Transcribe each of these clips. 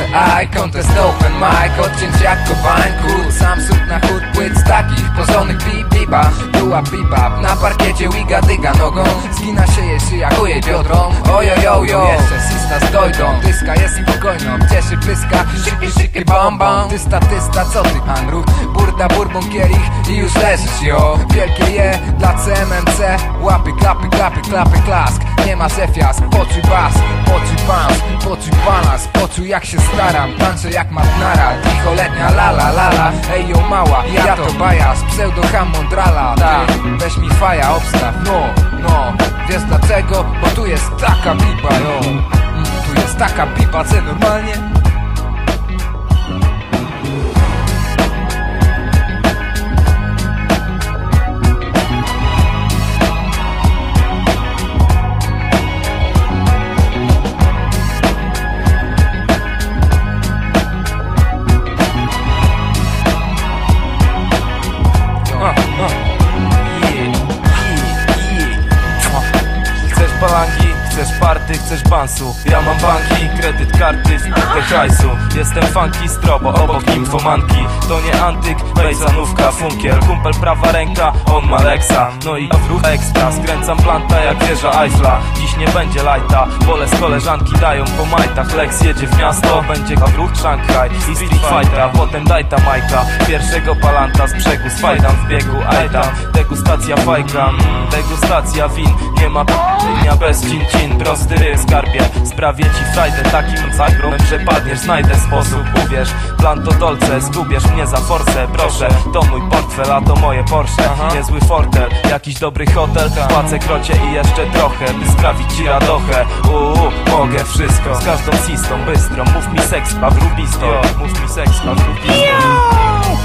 I contest open mic Odcięć jak kobańku Sam sód na chód płyt z takich Porządnych bip-bipa Była pipa Na parkiecie wiga dyga nogą. Zgina się jej szyja kuje biodrą Ojojojo Jeszcze sista z dojdą. Dyska jest spokojno Cieszy pyska. Szyki szyki bom bom. Ty statysta co ty Andrew Burda bourbon kielich I już leżysz jo. Wielkie je dla CMMC Łapy klapy klapy klapy klask Nie ma zefias Poczuj bas Poczuj bounce Poczuj balans Poczuj jak się staram Tańczę jak matnara Ticholetnia lala lala Ej yo mała Ja to bajas Pseudo hamondrala Tak Weź mi faja obstaw No no Wiesz dlaczego? Bo tu jest taka pipa yo mm, Tu jest taka pipa Co normalnie? Chcesz party, chcesz bansu. Ja mam banki, kredyt, karty, wpite hajsu. Jestem funky, strobo, obok infomanki. To nie antyk, bejzanówka, funkiel. Kumpel prawa ręka, on ma Lexa. No i w ruch ekstra, skręcam planta jak wieża Eiffla. Dziś nie będzie lajta, pole z koleżanki dają po majtach. Lex jedzie w miasto, będzie ruch Szanghaj I Street Fightera, potem daj ta majka Pierwszego palanta z brzegu, spajdam w biegu Aj tam, degustacja fajka, degustacja win. Nie ma p***nia bez cin-cin, prosty ryj skarbie. Sprawię ci frajdę takim zagromem, że padniesz Znajdę sposób, uwierz, plan to dolce Zgubiesz mnie za forsę, proszę To mój portfel, a to moje Porsche. Niezły fortel, jakiś dobry hotel. Płacę krocie i jeszcze trochę, by sprawić ci radochę. Uuu, mogę wszystko, z każdą sistą bystro Mów mi seks, pawrubisto Mów mi seks, pawrubisto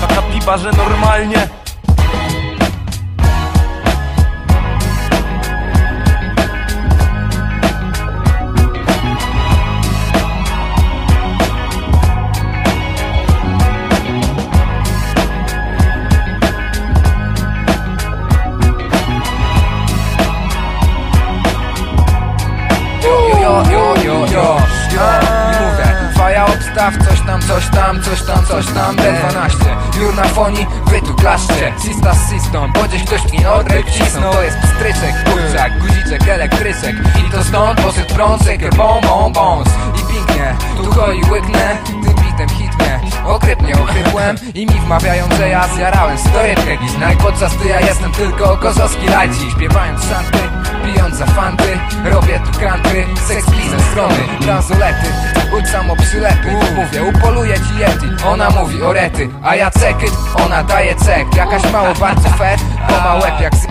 Taka pipa, że normalnie obstaw, coś tam, coś tam, coś tam, coś tam. B12, jur na foni, wy tu klaszcie Sista z sistą, bo gdzieś ktoś mi odryb cisnął. To jest pstryczek, kurczak, guziczek, elektryczek. I to stąd poszedł prąsek, bom, bom, bons. I pięknie, tu hoi łyknę, tym bitem hit mnie Okrypnie ochrypłem i mi wmawiają, że ja zjarałem storytkę Giznaj, podczas gdy ja jestem tylko kozowski lajci. Śpiewając szanty, Pijąc za fanty, robię tu country Seks ze strony, bransolety Bądź samo przylepy, mówię upoluję ci yeti Ona mówi o rety, a ja ceky Ona daje cek, jakaś mało bardzo fet Bo ma łeb jak z...